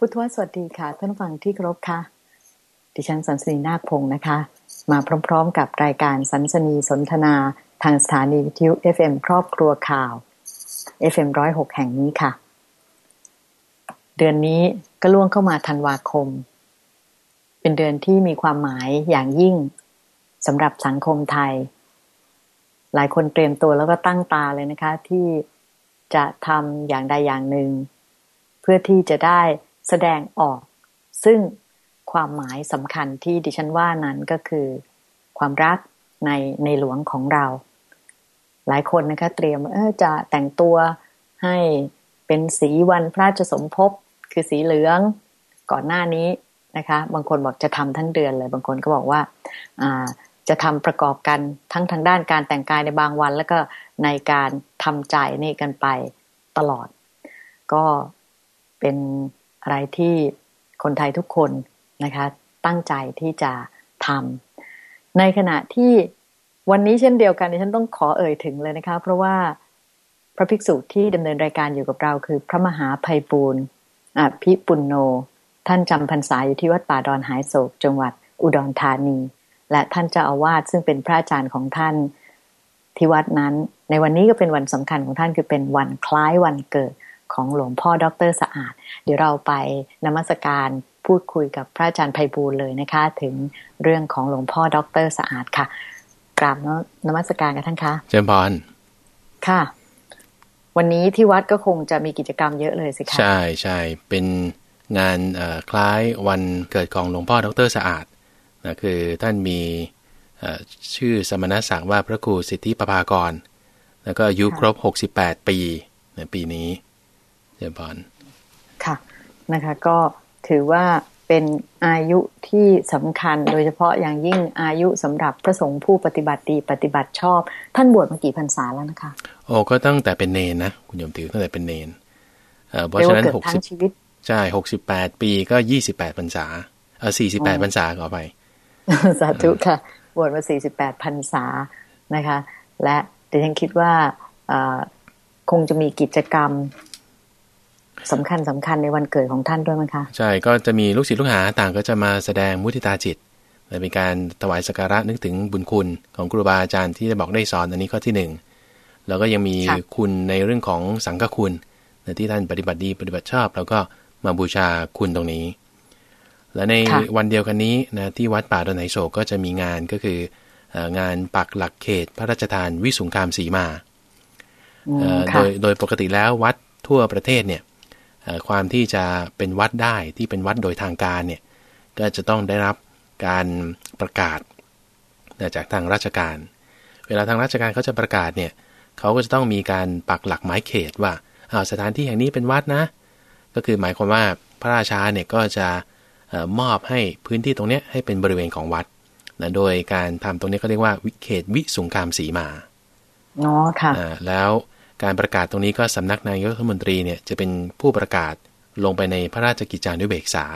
พุทธวสวัสดีค่ะ ท่านฟังที่เคารพค่ะ ดิฉันสันสนีนาคพงศ์นะคะ มาพร้อมๆกับรายการสันสนีสนทนาทางสถานีวิทยุ FM ครอบครัวข่าว FM106 แห่งนี้ค่ะ เดือนนี้ก็ล่วงเข้ามาธันวาคม เป็นเดือนที่มีความหมายอย่างยิ่งสำหรับสังคมไทย หลายคนเตรียมตัวแล้วก็ตั้งตาเลยนะคะ ที่จะทำอย่างใดอย่างหนึ่ง เพื่อที่จะได้ แสดงออก ซึ่งความหมายสำคัญที่ดิฉันว่านั้นก็คือ ความรักในในหลวงของเรา หลายคนนะคะ เตรียมเออจะแต่งตัวให้เป็นสีวันพระราชสมภพคือสีเหลืองก่อนหน้านี้นะคะ บางคนบอกจะทำทั้งเดือนเลย บางคนก็บอกว่าจะทำประกอบกันทั้งทางด้านการแต่งกายในบางวัน แล้วก็ในการทำใจนี่กันไปตลอด ก็เป็น อะไรที่คนไทยทุกคนนะคะ ตั้งใจที่จะทำในขณะที่วันนี้เช่นเดียวกันฉันต้องขอเอ่ยถึงเลยนะคะ เพราะว่าพระภิกษุที่ดำเนินรายการอยู่กับเราคือพระมหาภัยบูรณ์อภิปุณโน ท่านจำพรรษาอยู่ที่วัดป่าดอนหายโศกจังหวัดอุดรธานี และท่านเจ้าอาวาสซึ่งเป็นพระอาจารย์ของท่านที่วัดนั้น ในวันนี้ก็เป็นวันสำคัญของท่านคือเป็นวันคล้ายวันเกิด ของหลวงพ่อดรสะอาด เดี๋ยวเราไปนมัสการพูดคุยกับพระอาจารย์ไพบูลเลยนะคะ ถึงเรื่องของหลวงพ่อดรสะอาดค่ะ กราบนมัสการกันท่านคะเจมพรค่ะ วันนี้ที่วัดก็คงจะมีกิจกรรมเยอะเลยสิคะใช่ใช่เป็นงานคล้ายวันเกิดของหลวงพ่อดรสะอาดนะคือท่านมีชื่อสมณศักดิ์ว่าพระครูสิทธิปภากร แล้วก็อายุครบ 68 ปีในปีนี้ เจริญพรค่ะนะคะ ก็ถือว่าเป็นอายุที่สำคัญ โดยเฉพาะอย่างยิ่งอายุสำหรับพระสงฆ์ผู้ปฏิบัติดีปฏิบัติชอบ ท่านบวชมากี่พรรษาแล้วนะคะโอ้ก็ตั้งแต่เป็นเนนนะคุณโยมติวตั้งแต่เป็นเนนเพราะฉะนั้นหกสิบใช่หกสิบแปดปีก็ยี่สิบแปดพรรษาเออสี่สิบแปดพรรษาขอไปสาธุค่ะ บวชมาสี่สิบแปดพรรษานะคะ และแต่ฉันคิดว่าคงจะมีกิจกรรม สำคัญสำคัญในวันเกิดของท่านด้วยมั้ยคะ ใช่ก็จะมีลูกศิษย์ลูกหาต่างก็จะมาแสดงมุทิตาจิตเป็นการถวายสักการะนึกถึงบุญคุณของครูบาอาจารย์ที่ได้บอกได้สอนอันนี้ข้อที่หนึ่งแล้วก็ยังมีคุณในเรื่องของสังฆคุณที่ท่านปฏิบัติดีปฏิบัติชอบ แล้วก็มาบูชาคุณตรงนี้ และในวันเดียวกันนี้นะที่วัดป่าดอนไหโศกก็จะมีงานก็คืองานปักหลักเขตพระราชทานวิสุงคามสีมาโดยโดยปกติแล้ววัดทั่วประเทศเนี่ย ความที่จะเป็นวัดได้ที่เป็นวัดโดยทางการเนี่ยก็จะต้องได้รับการประกาศจากทางราชการ เวลาทางราชการเขาจะประกาศเนี่ยเขาก็จะต้องมีการปักหลักหมายเขตว่าอาสถานที่แห่งนี้เป็นวัดนะ ก็คือหมายความว่าพระราชาเนี่ยก็จะมอบให้พื้นที่ตรงนี้ให้เป็นบริเวณของวัดนะโดยการทำตรงนี้ก็เรียกว่าวิเขตวิสุงคามสีมาอ๋อค่ะแล้ว การประกาศตรงนี้ก็สำนักนายกรัฐมนตรีเนี่ยจะเป็นผู้ประกาศลงไปในพระราชกิจจานุเบกษา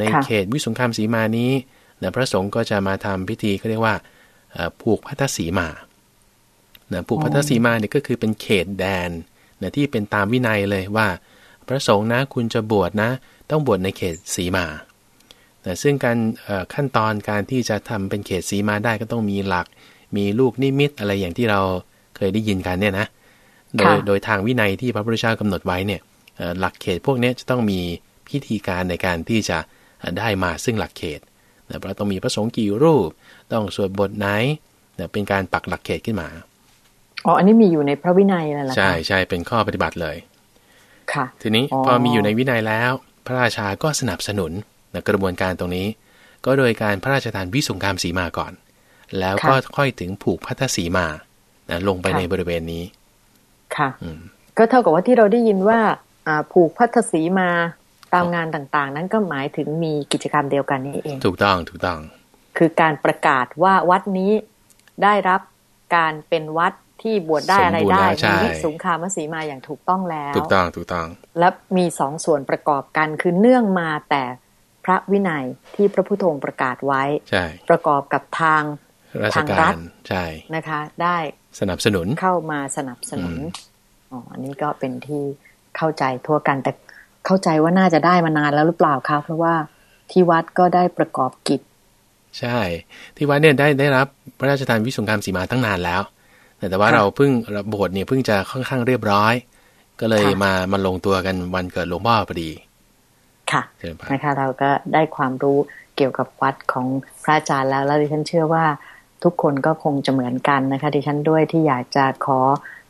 ในเขตวิสุงคามสีมานี้พระสงฆ์ก็จะมาทำพิธีเขาเรียกว่าผูกพัทธสีมาผูกพัทธสีมาเนี่ยก็คือเป็นเขตแดนนะที่เป็นตามวินัยเลยว่า พระสงฆ์นะคุณจะบวชนะ ต้องบวชในเขตสีมานะซึ่งการขั้นตอนการที่จะทำเป็นเขตสีมาได้ก็ต้องมีหลัก มีลูกนิมิตอะไรอย่างที่เรา เคยได้ยินกันเนี่ยนะโดยโดยทางวินัยที่พระพุทธเจ้ากำหนดไว้เนี่ยหลักเขตพวกนี้จะต้องมีพิธีการในการที่จะได้มาซึ่งหลักเขตเราต้องมีพระสงฆ์กี่รูป ต้องสวดบทไหนเป็นการปักหลักเขตขึ้นมาอ๋ออันนี้มีอยู่ในพระวินัยแล้วล่ะใช่ใช่เป็นข้อปฏิบัติเลย ค่ะ ทีนี้พอมีอยู่ในวินัยแล้ว พระราชาก็สนับสนุนกระบวนการตรงนี้ ก็โดยการพระราชทานวิสุงคามสีมาก่อน แล้วก็ค่อยถึงผูกพัทธสีมา นะลงไปในบริเวณนี้ ค่ะก็เท่ากับว่าที่เราได้ยินว่าผูกพัทสีมาตามงานต่างๆ นั้นก็หมายถึงมีกิจกรรมเดียวกันนี่เอง ถูกต้องถูกต้อง คือการประกาศว่าวัดนี้ได้รับการเป็นวัดที่บวชได้อะไรได้มีวิสุงคามสีมาอย่างถูกต้องแล้ว ถูกต้องถูกต้อง และมีสองส่วนประกอบกันคือเนื่องมาแต่พระวินัยที่พระพุทโธประกาศไว้ใช่ประกอบกับทางทางรัฐใช่นะคะ ได้ สนับสนุนเข้ามาสนับสนุนอ๋ออันนี้ก็เป็นที่เข้าใจทั่วกันแต่เข้าใจว่าน่าจะได้มานานแล้วหรือเปล่าคะเพราะว่าที่วัดก็ได้ประกอบกิจ ใช่ ที่วัดเนี่ยได้ได้รับพระราชทานวิสุงคามสีมาตั้งนานแล้วแต่แต่ว่าเราเพิ่งโบสถ์เนี่ยเพิ่งจะค่อนข้างเรียบร้อย ก็เลยมามาลงตัวกันวันเกิดหลวงพ่อพอดีค่ะนะคะเราก็ได้ความรู้เกี่ยวกับวัดของพระอาจารย์แล้ว แล้วดิฉันเชื่อว่า ทุกคนก็คงจะเหมือนกันนะคะดิฉันด้วยที่อยากจะขอ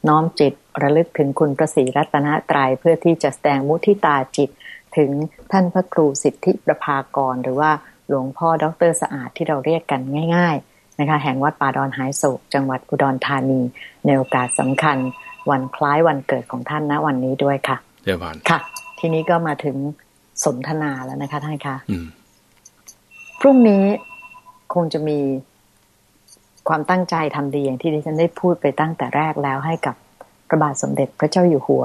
น้อมจิตระลึกถึงคุณพระศรีรัตนตรัยเพื่อที่จะแสดงมุทิตาจิตถึงท่านพระครูสิทธิประภากร หรือว่าหลวงพ่อดรสะอาดที่เราเรียกกันง่าย ๆนะคะ แห่งวัดป่าดอนหายโศกจังหวัดอุดรธานี ในโอกาสสำคัญ วันคล้ายวันเกิดของท่านณวันนี้ด้วยค่ะเดี๋ยวก่อนค่ะ ทีนี้ก็มาถึงสนทนาแล้วนะคะท่านคะพรุ่งนี้คงจะมี ความตั้งใจทำดีอย่างที่ดิฉันได้พูดไปตั้งแต่แรกแล้วให้กับพระบาทสมเด็จพระเจ้าอยู่หัว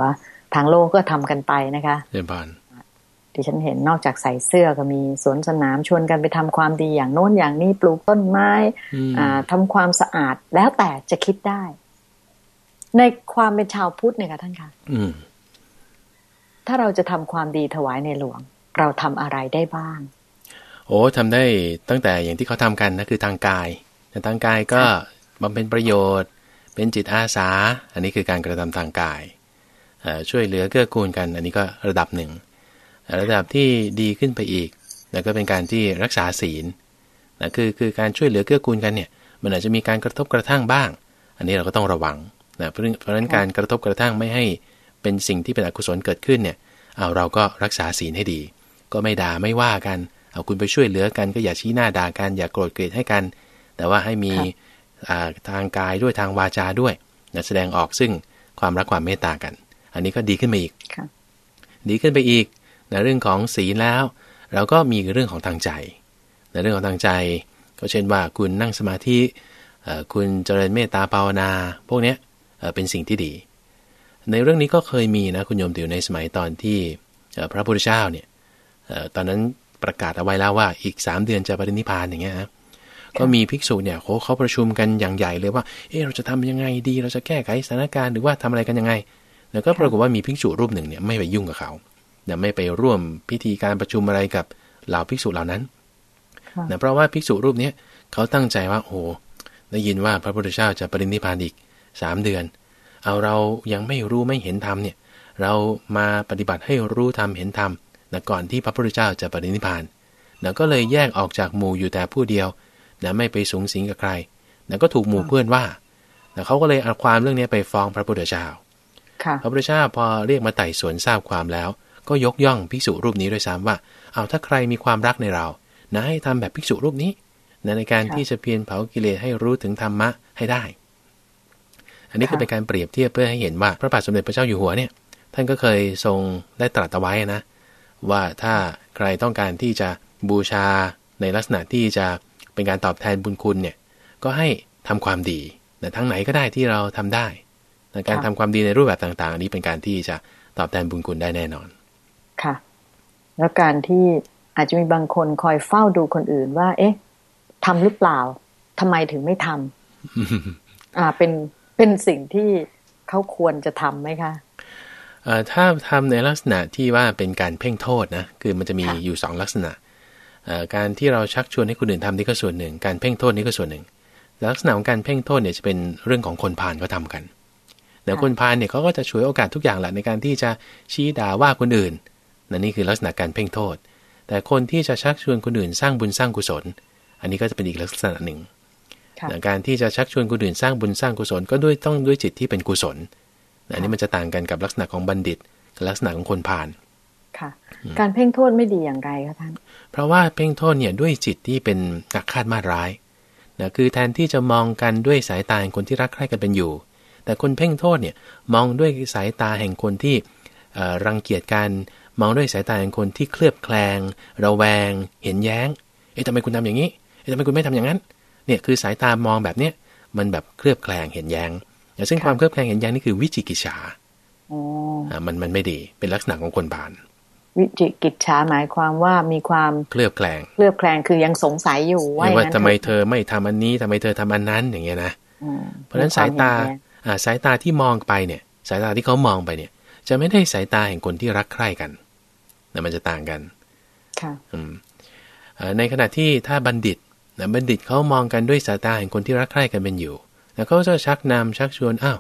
ทางโลกก็ทำกันไปนะคะเรียบานดิฉันเห็นนอกจากใส่เสื้อก็มีสวนสนามชวนกันไปทำความดีอย่างโน้นอย่างนี้ปลูกต้นไม้อ่าทำความสะอาดแล้วแต่จะคิดได้ ในความเป็นชาวพุทธเนี่ยค่ะท่านคะถ้าเราจะทำความดีถวายในหลวง เราทำอะไรได้บ้าง โอ้ทำได้ตั้งแต่อย่างที่เขาทำกันนะคือทางกาย แต่ทางกายก็บำเพ็ญประโยชน์ เป็นจิตอาสา อันนี้คือการกระทำทางกาย ช่วยเหลือเกื้อกูลกัน อันนี้ก็ระดับหนึ่ง ระดับที่ดีขึ้นไปอีก แล้วก็เป็นการที่รักษาศีลนะคือคือการช่วยเหลือเกื้อกูลกันเนี่ย มันอาจจะมีการกระทบกระทั่งบ้าง อันนี้เราก็ต้องระวังนะเพราะเพราะนั้นการกระทบกระทั่งไม่ให้เป็นสิ่งที่เป็นอกุศลเกิดขึ้นเนี่ย เอาเราก็รักษาศีลให้ดี ก็ไม่ด่าไม่ว่ากัน เอาคุณไปช่วยเหลือกันก็อย่าชี้หน้าด่ากันอย่าโกรธเกลียดให้กัน แต่ว่าให้มีทางกายด้วยทางวาจาด้วยนะแสดงออกซึ่งความรักความเมตตากัน อันนี้ก็ดีขึ้นไปอีกดีขึ้นไปอีกในเรื่องของศีลแล้ว เราก็มีเรื่องของทางใจ ในเรื่องของทางใจ ก็เช่นว่าคุณนั่งสมาธิคุณเจริญเมตตาภาวนา พวกนี้เป็นสิ่งที่ดี ในเรื่องนี้ก็เคยมีนะคุณโยมติวในสมัยตอนที่พระพุทธเจ้าเนี่ยตอนนั้นประกาศเอาไว้แล้วว่าอีก 3 เดือนจะปรินิพานอย่างเงี้ย ก็มีภิกษุเนี่ยเขาเขาประชุมกันอย่างใหญ่เลยว่า เออเราจะทำยังไงดี เราจะแก้ไขสถานการณ์หรือว่าทำอะไรกันยังไง แล้วก็ปรากฏว่ามีภิกษุรูปหนึ่งเนี่ยไม่ไปยุ่งกับเขานะไม่ไปร่วมพิธีการประชุมอะไรกับเหล่าภิกษุเหล่านั้นนะเพราะว่าภิกษุรูปนี้เขาตั้งใจว่าโอ้ได้ยินว่าพระพุทธเจ้าจะปรินิพานอีกสามเดือน เอาเรายังไม่รู้ไม่เห็นธรรมเนี่ย เรามาปฏิบัติให้รู้ธรรมเห็นธรรมนะก่อนที่พระพุทธเจ้าจะปรินิพานนะก็เลยแยกออกจากหมู่อยู่แต่ผู้เดียว นะไม่ไปสูงสิงกับใครนะก็ถูกหมู่เพื่อนว่านะเขาก็เลยเอาความเรื่องนี้ไปฟ้องพระพุทธเจ้าพระพุทธเจ้าพอเรียกมาไต่สวนทราบความแล้ว ก็ยกย่องภิกษุรูปนี้ด้วยซ้ำว่า เอาถ้าใครมีความรักในเรา นะให้ทำแบบภิกษุรูปนี้นะในการที่จะเพียรเผากิเลสให้รู้ถึงธรรมะให้ได้ อันนี้คือเป็นการเปรียบเทียบเพื่อให้เห็นว่าพระบาทสมเด็จพระเจ้าอยู่หัวเนี่ย ท่านก็เคยทรงได้ตรัสเอาไว้นะ ว่าถ้าใครต้องการที่จะบูชาในลักษณะที่จะ เป็นการตอบแทนบุญคุณเนี่ย ก็ให้ทำความดีนะทั้งไหนก็ได้ที่เราทำได้การทำความดีในรูปแบบต่างๆ อันนี้เป็นการที่จะตอบแทนบุญคุณได้แน่นอน ค่ะ แล้วการที่อาจจะมีบางคนคอยเฝ้าดูคนอื่นว่า เอ๊ะทำหรือเปล่าทำไมถึงไม่ทำอ่าเป็นเป็นสิ่งที่เขาควรจะทำไหมคะถ้าทำในลักษณะที่ว่าเป็นการเพ่งโทษนะ คือมันจะมีอยู่สองลักษณะ การที่เราชักชวนให้คนอื่นทำนี่ก็ส่วนหนึ่ง การเพ่งโทษนี่ก็ส่วนหนึ่ง ลักษณะของการเพ่งโทษเนี่ยจะเป็นเรื่องของคนพาลเขาทากันแต่คนพาลเนี่ยเขาก็จะช่วยโอกาสทุกอย่างแหละในการที่จะชี้ด่าว่าคนอื่นนั่นนี่คือลักษณะการเพ่งโทษ แต่คนที่จะชักชวนคนอื่นสร้างบุญสร้างกุศล อันนี้ก็จะเป็นอีกลักษณะหนึ่งการที่จะชักชวนคนอื่นสร้างบุญสร้างกุศลก็ด้วยต้องด้วยจิตที่เป็นกุศล อันนี้มันจะต่างกันกับลักษณะของบัณฑิตกับลักษณะของคนผ่าน ค่ะ การเพ่งโทษไม่ดีอย่างไรคะท่านเพราะว่าเพ่งโทษเนี่ยด้วยจิตที่เป็นอักคาดมาร้ายนะคือแทนที่จะมองกันด้วยสายตาแห่งคนที่รักใคร่กันเป็นอยู่ แต่คนเพ่งโทษเนี่ยมองด้วยสายตาแห่งคนที่รังเกียจกัน มองด้วยสายตาของคนที่เคลือบแคลง ระแวง เห็นแย้ง เอ๊ะทำไมคุณทำอย่างนี้ เอ๊ะทำไมคุณไม่ทำอย่างนั้น เนี่ยคือสายตามองแบบเนี้ยมันแบบเคลือบแคลงเห็นแย้งอย่างซึ่งความเคลือบแคลงเห็นแย้งนี่คือวิจิกิจฉาอ่ามันมันไม่ดี เป็นลักษณะของคนบาน วิจิกิจฉาหมายความว่ามีความเคลือบแคลงเคลือบแคลงคือยังสงสัยอยู่ว่าว่าทำไมเธอไม่ทำอันนี้ทำไมเธอทำอันนั้นอย่างเงี้ยนะเพราะฉะนั้นสายตาอ่าสายตาที่มองไปเนี่ย สายตาที่เขามองไปเนี่ย จะไม่ได้สายตาแห่งคนที่รักใคร่กันนะมันจะต่างกันค่ะอืมเอ่อในขณะที่ถ้าบัณฑิตนะบัณฑิตเขามองกันด้วยสายตาแห่งคนที่รักใคร่กันเป็นอยู่แล้วเขาจะชักนำชักชวนอ้าว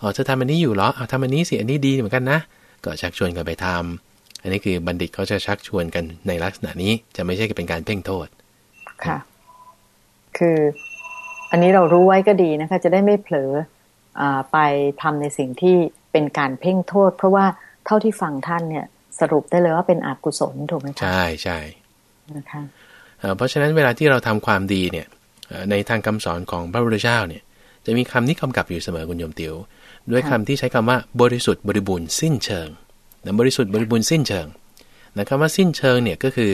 อ๋อจะทำอันนี้อยู่เหรอเอาทำอันนี้สิอันนี้ดีเหมือนกันนะก็ชักชวนกันไปทำ อันนี้คือบัณฑิตเขาจะชักชวนกันในลักษณะนี้จะไม่ใช่เป็นการเพ่งโทษ ค่ะ คืออันนี้เรารู้ไว้ก็ดีนะคะ จะได้ไม่เผลออาไปทำในสิ่งที่เป็นการเพ่งโทษ เพราะว่าเท่าที่ฟังท่านเนี่ย สรุปได้เลยว่าเป็นอกุศลถูกไหมคะใช่ใช่นะคะเอ่อเพราะฉะนั้นเวลาที่เราทำความดีเนี่ยเอ่อในทางคำสอนของพระพุทธเจ้าเนี่ย จะมีคำนี้กำกับอยู่เสมอคุณโยมติว๋วด้วยคำที่ใช้คำว่าบริสุทธิ์บริบูรณ์สิ้นเชิงนะ บริสุทธิ์บริบูรณ์สิ้นเชิงนะคำว่าสิ้นเชิงเนี่ยก็คือ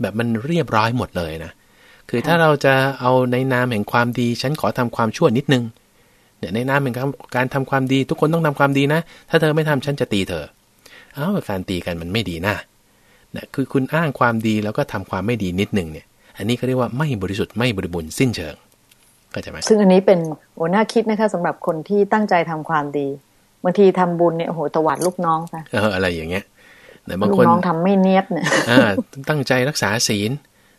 แบบมันเรียบร้อยหมดเลยนะ คือถ้าเราจะเอาในนามแห่งความดี ฉันขอทำความชั่วนิดนึงเนี่ยในนามแห่งการทำความดีทุกคนต้องทำความดีนะ ถ้าเธอไม่ทำฉันจะตีเธอ เอ้าการตีกันมันไม่ดีนะนะคือคุณอ้างความดีแล้วก็ทำความไม่ดีนิดนึงเนี่ย อันนี้เขาเรียกว่าไม่บริสุทธิ์ไม่บริบูรณ์สิ้นเชิงเข้าใจไหมซึ่งอันนี้เป็นโอ้น่าคิดนะคะสำหรับคนที่ตั้งใจทำความดี บางทีทำบุญเนี่ยโอ้โหตวัดลูกน้องซะเอออะไรอย่างเงี้ยนะบางลูกคนน้องทำไม่เนียบเนี่ยอ่าตั้งใจรักษาศีล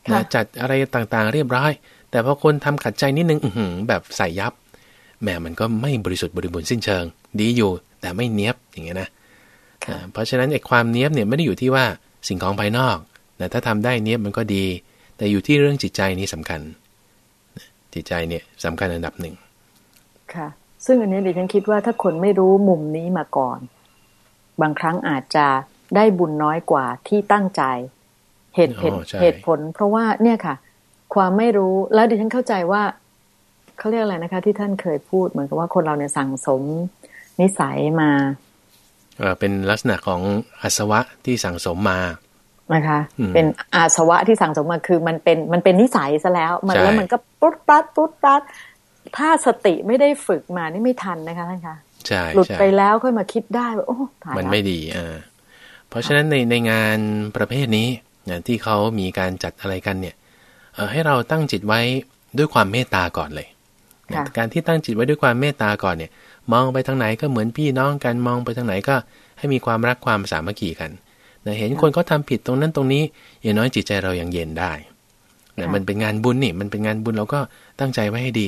ค่ะนะจัดอะไรต่างๆ เรียบร้อย แต่พอคนทำขัดใจนิดนึงอื้อหือแบบใส่ยับแหมมันก็ไม่บริสุทธิ์บริบูรณ์สิ้นเชิง ดีอยู่ แต่ไม่เนี้ยบอย่างเงี้ยนะอ่าเพราะฉะนั้นไอ้ความเนี้ยบเนี่ยไม่ได้อยู่ที่ว่าสิ่งของภายนอกนะถ้าทำได้เนี้ยบมันก็ดี แต่อยู่ที่เรื่องจิตใจนี่สำคัญนะจิตใจเนี่ยสำคัญอันดับหนึ่งค่ะ ซึ่งอันนี้ดิฉันคิดว่าถ้าคนไม่รู้มุมนี้มาก่อน บางครั้งอาจจะได้บุญน้อยกว่าที่ตั้งใจ เหตุอ๋อเหตุใช่เหตุผล เพราะว่าเนี่ยค่ะ ความไม่รู้แล้วดิฉันเข้าใจว่าเขาเรียกอะไรนะคะ ที่ท่านเคยพูดเหมือนกับว่าคนเราเนี่ยสั่งสมนิสัยมาเอ่อเป็นลักษณะของอาสวะที่สั่งสมมานะคะอืมเป็นอาสวะที่สั่งสมมาคือมันเป็นมันเป็นนิสัยซะแล้ว มันใช่แล้วมันก็ปุ๊ดปัดปุ๊ดปัด ถ้าสติไม่ได้ฝึกมานี่ไม่ทันนะคะท่านคะใช่หลุดใช่ไปแล้วค่อยมาคิดได้ว่าโอ้ตายมันแล้วไม่ดีอ่าเพราะฉะนั้นในในงานประเภทนี้นะที่เขามีการจัดอะไรกันเนี่ยเอ่อให้เราตั้งจิตไว้ด้วยความเมตตาก่อนเลยนะค่ะการที่ตั้งจิตไว้ด้วยความเมตตาก่อนเนี่ย มองไปทางไหนก็เหมือนพี่น้องกันมองไปทางไหนก็ให้มีความรักความสามัคคีกันนะเห็นคนเขาทาผิดตรงนั้นตรงนี้อย่างน้อยจิตใจเรายังเย็นได้นะมันเป็นงานบุญนี่มันเป็นงานบุญเราก็ตั้งใจไว้ให้ดี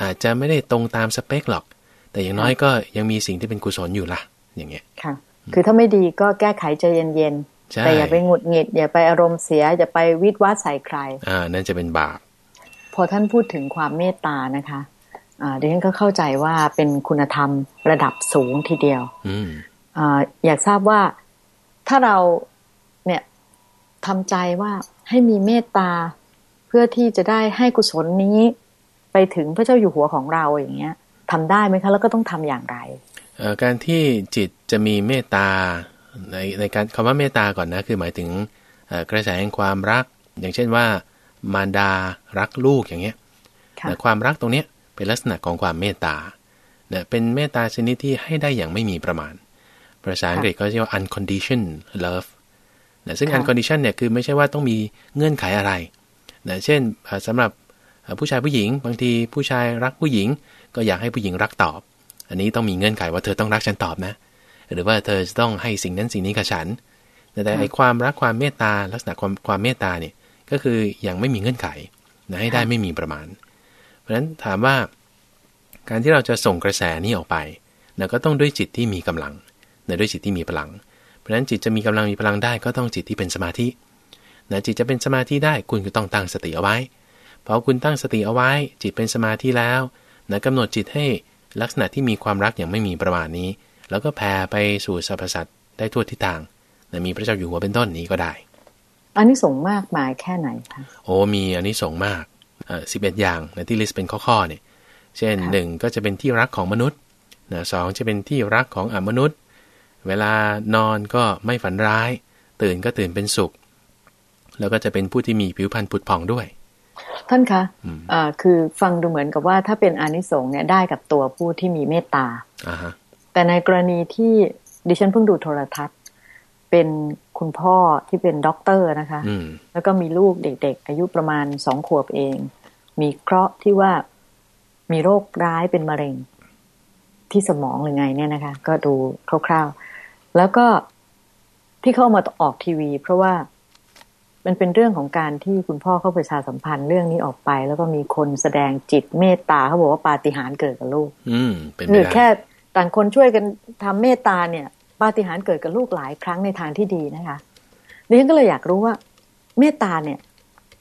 อาจจะไม่ได้ตรงตามสเปคหรอก แต่อย่างน้อยก็ยังมีสิ่งที่เป็นกุศลอยู่ละอย่างเงี้ยค่ะ คือถ้าไม่ดีก็แก้ไขใจเย็นใช่ๆแต่อย่าไปหงุดหงิด อย่าไปอารมณ์เสีย อย่าไปวิดวาดใส่ใคร อ่า นั่นจะเป็นบาปพอท่านพูดถึงความเมตตานะคะอ่าดิฉันก็เข้าใจว่าเป็นคุณธรรมระดับสูงทีเดียวอืมอาอยากทราบว่าถ้าเราเนี่ยทำใจว่าให้มีเมตตา เพื่อที่จะได้ให้กุศลนี้ ไปถึงพระเจ้าอยู่หัวของเราอย่างเงี้ยทำได้ไหมคะแล้วก็ต้องทำอย่างไรเอ่อการที่จิตจะมีเมตตาในในการคำว่าเมตตาก่อนนะคือหมายถึงเอ่อกระแสแห่งความรัก อย่างเช่นว่า มารดารักลูกอย่างเงี้ยค่ะแต่ความรักตรงเนี้ยเป็นลักษณะของความเมตตาเนี่ยเป็นเมตตาชนิดที่ให้ได้อย่างไม่มีประมาณ ภาษาอังกฤษก็เรียกว่า unconditioned love นะซึ่งค่ะ unconditioned เนี่ยคือไม่ใช่ว่าต้องมีเงื่อนไขอะไรนะเช่นเอ่อสำหรับเอ่อ ผู้ชายผู้หญิง บางทีผู้ชายรักผู้หญิง ก็อยากให้ผู้หญิงรักตอบ อันนี้ต้องมีเงื่อนไขว่าเธอต้องรักฉันตอบนะ หรือว่าเธอจะต้องให้สิ่งนั้นสิ่งนี้กับฉัน แต่แต่ไอความรักความเมตตาลักษณะความความเมตตาเนี่ยก็คือยังไม่มีเงื่อนไขนะให้ได้ไม่มีประมาณ เพราะฉะนั้นถามว่าการที่เราจะส่งกระแสนี้ออกไปนะก็ต้องด้วยจิตที่มีกำลังนะด้วยจิตที่มีพลัง เพราะฉะนั้นจิตจะมีกำลังมีพลังได้ก็ต้องจิตที่เป็นสมาธินะจิตจะเป็นสมาธิได้คุณก็ต้องตั้งสติเอาไว้ พอคุณตั้งสติเอาไว้จิตเป็นสมาธิแล้วนะกำหนดจิตให้ลักษณะที่มีความรักอย่างไม่มีประมาณนี้ แล้วก็แผ่ไปสู่สรรพสัตว์ได้ทั่วทิศทางนะมีพระเจ้าอยู่หัวเป็นต้นนี้ก็ได้อันนี้ส่งส์มากมายแค่ไหนคะโอ้มีอันนี้ส่งส์มากสิบเอ็ดอย่างนะที่ลิสต์เป็นข้อๆเนี่ยเช่นค่ะหนึ่งก็จะเป็นที่รักของมนุษย์นะสองจะเป็นที่รักของอมนุษย์ เวลานอนก็ไม่ฝันร้าย ตื่นก็ตื่นเป็นสุข แล้วก็จะเป็นผู้ที่มีผิวพรรณผุดผ่องด้วย ท่านคะอืมอ่าคือฟังดูเหมือนกับว่าถ้าเป็นอานิสงส์เนี่ยได้กับตัวผู้ที่มีเมตตาอ่าฮะแต่ในกรณีที่ดิฉันเพิ่งดูโทรทัศน์ เป็นคุณพ่อที่เป็นด็อกเตอร์นะคะอืมแล้วก็มีลูกเด็กๆ อายุประมาณสองขวบเอง มีเคราะห์ที่ว่ามีโรคร้ายเป็นมะเร็ง ที่สมองหรือไงเนี่ยนะคะ ก็ดูคร่าวๆ แล้วก็ที่เข้ามาออกทีวี เพราะว่า มันเป็นเรื่องของการที่คุณพ่อเข้าประชาสัมพันธ์เรื่องนี้ออกไป แล้วก็มีคนแสดงจิตเมตตาเขาบอกว่าปาฏิหาริย์เกิดกับลูก อืมเป็นไปหรือได้แค่ต่างคนช่วยกันทำเมตตาเนี่ย ปาฏิหาริย์เกิดกับลูกหลายครั้งในทางที่ดีนะคะดิฉันก็เลยอยากรู้ว่า เมตตาเนี่ย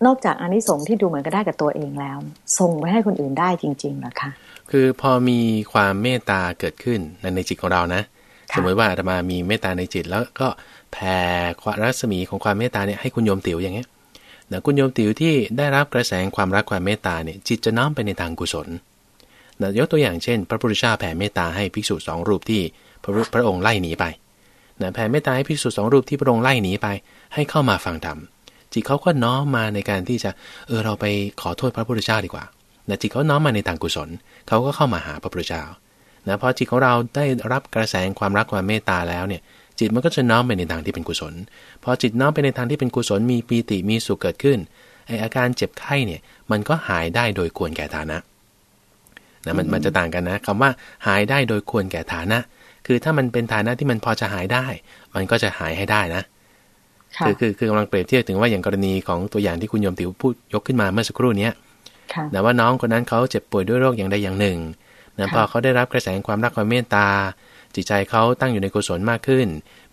นอกจากอานิสงส์ที่ดูเหมือนก็ได้กับตัวเองแล้ว ส่งไปให้คนอื่นได้จริงๆเหรอคะคือพอมีความเมตตาเกิดขึ้นในในจิตของเรานะค่ะ สมมติว่าอาตมามีเมตตาในจิต แล้วก็แผ่ความรัศมีของความเมตตาเนี่ยให้คุณโยมติ๋วอย่างเงี้ยนะคุณโยมติ๋วที่ได้รับกระแสความรักความเมตตาเนี่ยจิตจะน้อมไปในทางกุศลนะยกตัวอย่างเช่น พระพุทธเจ้าแผ่เมตตาให้ภิกษุสองรูปที่พระพระองค์ไล่หนีไปนะแผ่เมตตาให้ภิกษุสองรูปที่พระองค์ไล่หนีไป ให้เข้ามาฟังธรรมจิตเขาก็น้อมมาในการที่จะเออเราไปขอโทษพระพุทธเจ้าดีกว่านะจิตเขาน้อมมาในทางกุศลเขาก็เข้ามาหาพระพุทธเจ้า นะพอจิตของเราได้รับกระแสความรักความเมตตาแล้วเนี่ยจิตมันก็จะน้อมไปในทางที่เป็นกุศล พอจิตน้อมไปในทางที่เป็นกุศลมีปีติมีสุขเกิดขึ้นไออาการเจ็บไข้เนี่ยมันก็หายได้โดยควรแก่ฐานะนะมันมันจะต่างกันนะคำว่าหายได้โดยควรแก่ฐานะ คือถ้ามันเป็นฐานะที่มันพอจะหายได้ มันก็จะหายให้ได้นะค่ะคือคือคือกำลังเปรียบเทียบถึงว่าอย่างกรณีของตัวอย่างที่คุณโยมติ๋วพูดยกขึ้นมาเมื่อสักครู่เนี้ยค่ะนะว่าน้องคนนั้นเขาเจ็บป่วยด้วยโรคอย่างใดอย่างหนึ่ง นะค่ะพอเขาได้รับกระแสความรักความเมตตา จิตใจเขาตั้งอยู่ในกุศลมากขึ้น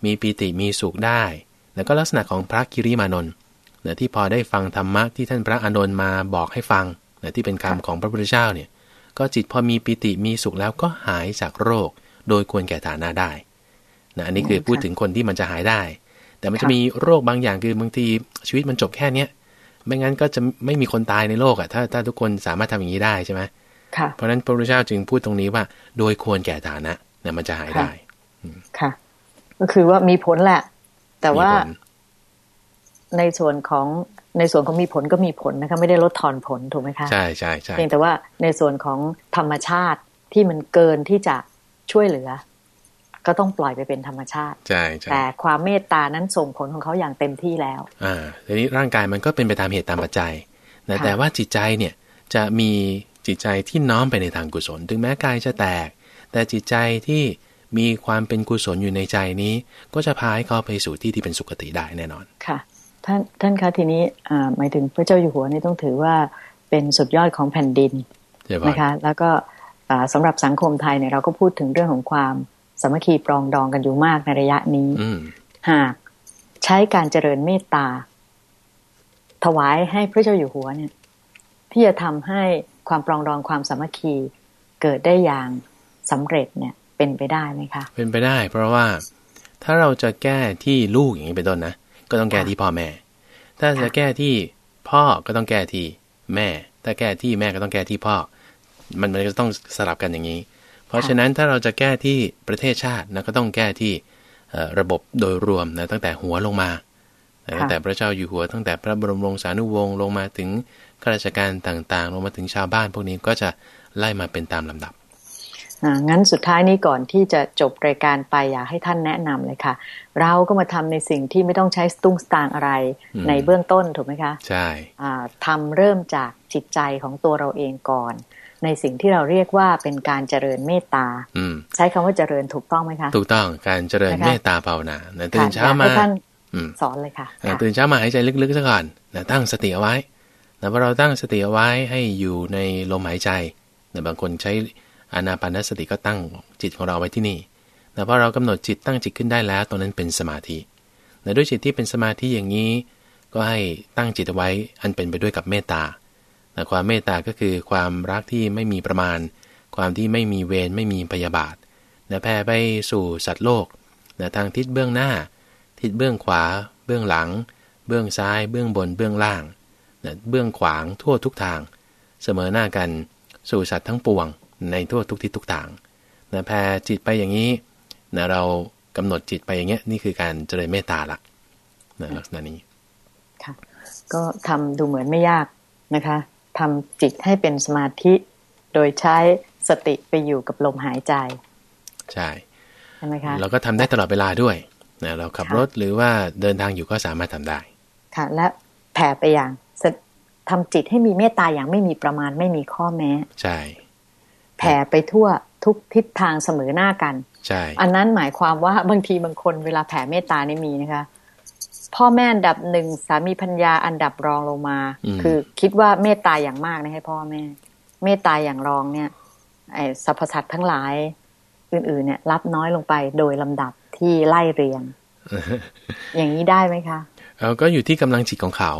มีปีติมีสุขได้ แล้วก็ลักษณะของพระกิริมานนท์นะที่พอได้ฟังธรรมะที่ท่านพระอานนท์มาบอกให้ฟังนะที่เป็นคำของพระพุทธเจ้าเนี่ย ก็จิตพอมีปีติมีสุขแล้วก็หายจากโรค โดยควรแก่ฐานะได้นะอันนี้คือพูดถึงคนที่มันจะหายได้ แต่มันจะมีโรคบางอย่างคือบางทีชีวิตมันจบแค่เนี้ยไม่งั้นก็จะไม่มีคนตายในโลกอะ่ะถ้าถ้าทุกคนสามารถทำอย่างนี้ได้ใช่ไหมค่ะ เพราะฉะนั้นพระพุทธเจ้าจึงพูดตรงนี้ว่า โดยควรแก่ฐานะเนี่ยมันจะหายได้ค่ะ ก็คือว่ามีผลแหละ แต่ว่ามีผลในส่วนของในส่วนของมีผลก็มีผลนะคะ ไม่ได้ลดทอนผลถูกไหมคะใช่ใช่ใช่เพียงแต่ว่าในส่วนของธรรมชาติที่มันเกินที่จะช่วยเหลือ ก็ต้องปล่อยไปเป็นธรรมชาติใช่ใช่แต่ความเมตตานั้นส่งผลของเขาอย่างเต็มที่แล้วอ่าทีนี้ร่างกายมันก็เป็นไปตามเหตุตามปัจจัยนะค่ะแต่ว่าจิตใจเนี่ยจะมี จิตใจที่น้อมไปในทางกุศล ถึงแม้กายจะแตก แต่จิตใจที่มีความเป็นกุศลอยู่ในใจนี้ ก็จะพาให้เขาไปสู่ที่ที่เป็นสุคติได้แน่นอนค่ะท่านท่านคะทีนี้อ่าหมายถึงพระเจ้าอยู่หัวนี่ต้องถือว่าเป็นสุดยอดของแผ่นดินเดี๋ยวนะคะแล้วก็อ่าสำหรับสังคมไทยเนี่ยเราก็พูดถึงเรื่องของความสามัคคีปรองดองกันอยู่มากในระยะนี้อืมหากใช้การเจริญเมตตา ถวายให้พระเจ้าอยู่หัวเนี่ย ที่จะทำให้ ความปรองดองความสามัคคีเกิดได้อย่างสำเร็จเนี่ยเป็นไปได้ไหมคะ เป็นไปได้ เพราะว่าถ้าเราจะแก้ที่ลูกอย่างนี้เป็นต้นนะก็ต้องแก้ที่พ่อแม่ ถ้าจะแก้ที่พ่อก็ต้องแก้ที่แม่ ถ้าแก้ที่แม่ก็ต้องแก้ที่พ่อ มันมันก็ต้องสลับกันอย่างนี้ เพราะฉะนั้นถ้าเราจะแก้ที่ประเทศชาตินะก็ต้องแก้ที่เอ่อระบบโดยรวมนะตั้งแต่หัวลงมาตั้งแต่พระเจ้าอยู่หัวตั้งแต่พระบรมวงศานุวงศ์ลงมาถึง ข้าราชการต่างๆลงมาถึงชาวบ้านพวกนี้ก็จะไล่มาเป็นตามลำดับอ่างั้นสุดท้ายนี้ก่อนที่จะจบรายการไปอยากให้ท่านแนะนำเลยค่ะ เราก็มาทำในสิ่งที่ไม่ต้องใช้สตุ้งสตางค์อะไรอืมในเบื้องต้นถูกไหมคะ ใช่อ่าทำเริ่มจากจิตใจของตัวเราเองก่อน ในสิ่งที่เราเรียกว่าเป็นการเจริญเมตตาอืมใช้คำว่าเจริญถูกต้องไหมคะถูกต้องการเจริญนะคะเมตตาภาวนานะตื่นค่ะเช้าอยกมาให้ท่านอืมสอนเลยค่ะอ่าค่ะตื่นเช้ามาหายใจลึกๆซะก่อนนะตั้งสติเอาไว้ นะพอเราตั้งสติเอาไว้ให้อยู่ในลมหายใจนะบางคนใช้อานาปานสติก็ตั้งจิตของเราไว้ที่นี่นะพอเรากำหนดจิตตั้งจิตขึ้นได้แล้วตรงนั้นเป็นสมาธินะด้วยจิตที่เป็นสมาธิอย่างนี้ ก็ให้ตั้งจิตเอาไว้อันเป็นไปด้วยกับเมตตานะความเมตตาก็คือความรักที่ไม่มีประมาณ ความที่ไม่มีเวรไม่มีพยาบาทนะแผ่ไปสู่สัตว์โลกนะทางทิศเบื้องหน้า ทิศเบื้องขวา เบื้องหลัง เบื้องซ้าย เบื้องบน เบื้องล่าง เบื้องขวางทั่วทุกทาง เสมอหน้ากันสู่สัตว์ทั้งปวง ในทั่วทุกทิศทุกทางนะแผ่จิตไปอย่างนี้นะเรากำหนดจิตไปอย่างเงี้ยนี่คือการเจริญเมตตาละนะลักษณะนี้ค่ะก็ทำดูเหมือนไม่ยากนะคะทำจิตให้เป็นสมาธิ โดยใช้สติไปอยู่กับลมหายใจ ใช่ใช่ไหมคะเราก็ทำได้ตลอดเวลาด้วยนะเราขับค่ะรถหรือว่าเดินทางอยู่ก็สามารถทำได้ ค่ะ และแผ่ไปอย่างส ทำจิตให้มีเมตตาอย่างไม่มีประมาณไม่มีข้อแม้ ใช่ แผ่ไปทั่วทุกทิศทางเสมอหน้ากัน ใช่ อันนั้นหมายความว่าบางทีบางคนเวลาแผ่เมตตานี่มีนะคะ พ่อแม่อันดับหนึ่งสามีพัญญาอันดับรองลงมา คือคิดว่าเมตตาอย่างมากนะให้พ่อแม่ เมตตาอย่างรองเนี่ยไอ้สรรพสัตว์ทั้งหลาย อื่น ๆ เนี่ย รับน้อยลงไปโดยลำดับที่ไล่เรียง อย่างนี้ได้ไหมคะเออก็อยู่ที่กำลังจิตของเขา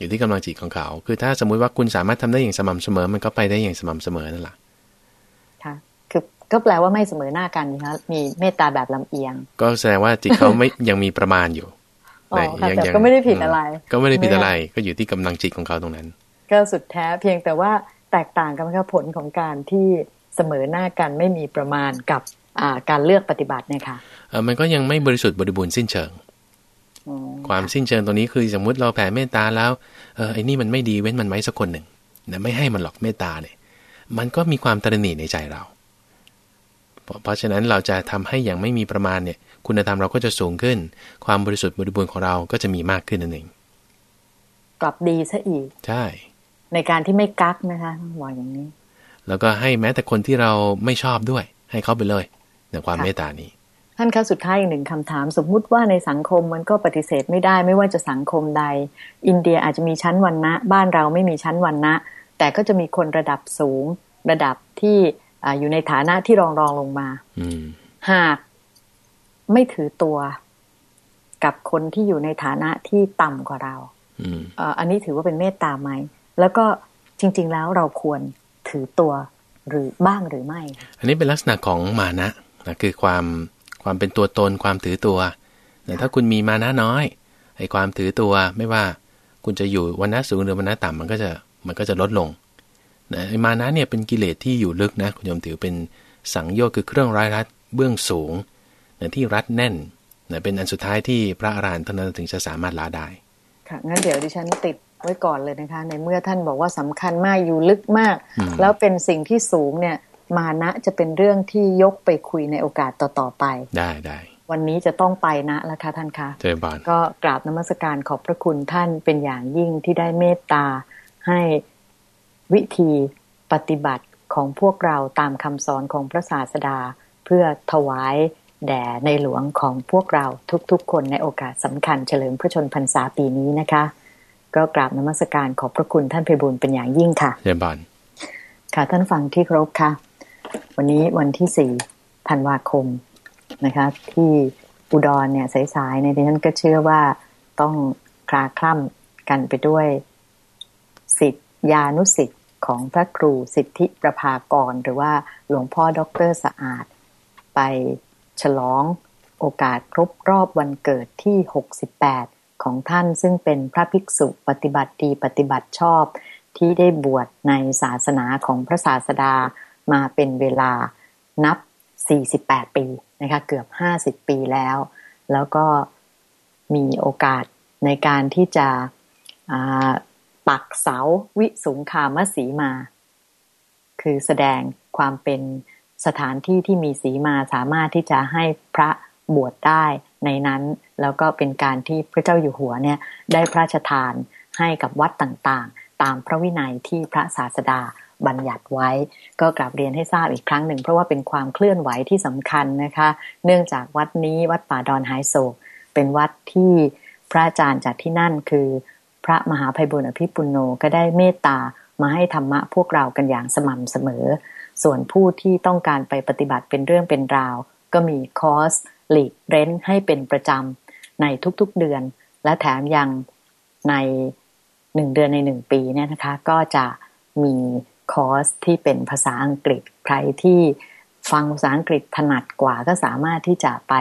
อยู่ที่กำลังจิตของเขา คือถ้าสมมุติว่าคุณสามารถทำได้อย่างสม่ำเสมอ มันก็ไปได้อย่างสม่ำเสมอนั่นแหละค่ะคือก็แปลว่าไม่เสมอหน้ากันนะคะมีเมตตาแบบลำเอียง ก็แสดงว่าจิตเขาไม่ยังมีประมาณอยู่แต่ก็ไม่ได้ผิดอะไร ก็ไม่ได้ผิดอะไร ก็อยู่ที่กำลังจิตของเขาตรงนั้น ก็สุดแท้เพียงแต่ว่าแตกต่างกันครับผลของการที่เสมอหน้ากันไม่มีประมาณกับการเลือกปฏิบัติเนี่ยค่ะมันก็ยังไม่บริสุทธิ์บริบูรณ์สิ้นเชิง ความสิ้นเชิงตรงนี้คือสมมุติเราแผ่เมตตาแล้วเออไอ้นี่มันไม่ดีเว้นมันไว้สักคนหนึ่งนะไม่ให้มันหลอกเมตตาเนี่ย มันก็มีความตระหนี่ในใจเรา เพราะฉะนั้นเราจะทำให้อย่างไม่มีประมาณเนี่ย คุณธรรมเราก็จะสูงขึ้น ความบริสุทธิ์บริบูรณ์ของเราก็จะมีมากขึ้นนั่นเองกลับดีซะอีก ใช่ ในการที่ไม่กักนะคะบอกอย่างนี้ แล้วก็ให้แม้แต่คนที่เราไม่ชอบด้วย ให้เขาไปเลยในความเมตตานี้ ท่านคะสุดท้ายอีกหนึ่งคำถาม สมมุติว่าในสังคมมันก็ปฏิเสธไม่ได้ ไม่ว่าจะสังคมใด อินเดียอาจจะมีชั้นวันนะ บ้านเราไม่มีชั้นวันนะ แต่ก็จะมีคนระดับสูง ระดับที่ออยู่ในฐานะที่รองรองลงมาหากไม่ถือตัวกับคนที่อยู่ในฐานะที่ต่ำกว่าเราอันนี้ถือว่าเป็นเมตตาไหม แล้วก็จริง ๆ แล้วเราควรถือตัวหรือบ้างหรือไม่ อันนี้เป็นลักษณะของมานะนะคือความ ความเป็นตัวตนความถือตัวแต่ถ้าคุณมีมานะน้อยไอ้ความถือตัวไม่ว่าคุณจะอยู่วันนะสูงหรือวันนะต่ำมันก็จะมันก็จะลดลงนะไอ้มานะเนี่ยเป็นกิเลสที่อยู่ลึกนะคุณโยมถือเป็นสังโยชน์คือเครื่องร้ายรัดเบื้องสูงนะที่รัดแน่นนะเป็นอันสุดท้ายที่พระอรหันต์เท่านั้นถึงจะสามารถละได้ค่ะงั้นเดี๋ยวดิฉันติดไว้ก่อนเลยนะคะ ในเมื่อท่านบอกว่าสำคัญมากอยู่ลึกมาก แล้วเป็นสิ่งที่สูงเนี่ย มานะจะเป็นเรื่องที่ยกไปคุยในโอกาสต่อๆไป ได้ได้วันนี้จะต้องไปนะแล้วค่ะท่านคะเจบานก็กราบนมัสการขอบพระคุณท่านเป็นอย่างยิ่งที่ได้เมตตาให้วิธีปฏิบัติของพวกเราตามคำสอนของพระศาสดา เพื่อถวายแด่ในหลวงของพวกเราทุกๆ คนในโอกาสสำคัญเฉลิมพระชนพรรษาปีนี้นะคะ ก็กราบนมัสการขอบพระคุณท่านเพบุญเป็นอย่างยิ่งค่ะเยี่ยมบานค่ะท่านฟังที่ครบค่ะ วันนี้วันที่สี่ธันวาคมนะคะ ที่อุดรเนี่ยสายๆในที่ฉันก็เชื่อว่าต้องคลาคล่ำกันไปด้วยสิทธิยานุสิทธิ์ของพระครูสิทธิประภากร หรือว่าหลวงพ่อด็อกเตอร์สะอาด ไปฉลองโอกาสครบรอบวันเกิดที่ 68 ของท่านซึ่งเป็นพระภิกษุปฏิบัติดีปฏิบัติชอบ ที่ได้บวชในศาสนาของพระศาสดา มาเป็นเวลานับ 48 ปีนะคะเกือบ 50 ปีแล้ว แล้วก็มีโอกาสในการที่จะปักเสาวิสุงคามสีมา คือแสดงความเป็นสถานที่ที่มีสีมาสามารถที่จะให้พระบวชได้ในนั้นแล้วก็เป็นการที่พระเจ้าอยู่หัวเนี่ยได้พระราชทานให้กับวัดต่างๆ ตามพระวินัยที่พระศาสดา บัญญัติไว้ ก็กลับเรียนให้ทราบอีกครั้งหนึ่ง เพราะว่าเป็นความเคลื่อนไหวที่สำคัญนะคะ เนื่องจากวัดนี้วัดป่าดอนหายโศก เป็นวัดที่พระอาจารย์จากที่นั่นคือ พระมหาภัยบุญอภิปุโนก็ได้เมตตามาให้ธรรมะพวกเรากันอย่างสม่ำเสมอ ส่วนผู้ที่ต้องการไปปฏิบัติเป็นเรื่องเป็นราว ก็มีคอร์สหลีกเร้นให้เป็นประจำในทุกๆเดือน และแถมยังในหนึ่งเดือนในหนึ่งปีเนี่ยนะคะ ก็จะมี คอร์สที่เป็นภาษาอังกฤษใครที่ฟังภาษาอังกฤษถนัดกว่าก็สามารถที่จะไป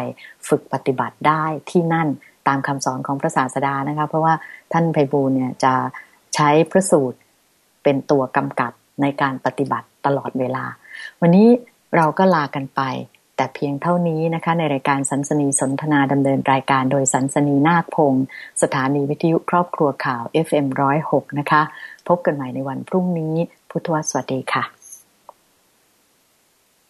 ฝึกปฏิบัติได้ที่นั่นตามคำสอนของพระศาสดานะคะเพราะว่าท่านไพบูลเนี่ยจะใช้พระสูตรเป็นตัวกำกับในการปฏิบัติตลอดเวลา วันนี้เราก็ลากันไป แต่เพียงเท่านี้นะคะ ในรายการสันสนีสนทนาดำเนินรายการโดยสันสนีนาคพงศ์สถานีวิทยุครอบครัวข่าว FM106 นะคะ พบกันใหม่ในวันพรุ่งนี้ พุทธวสวัสดีค่ะ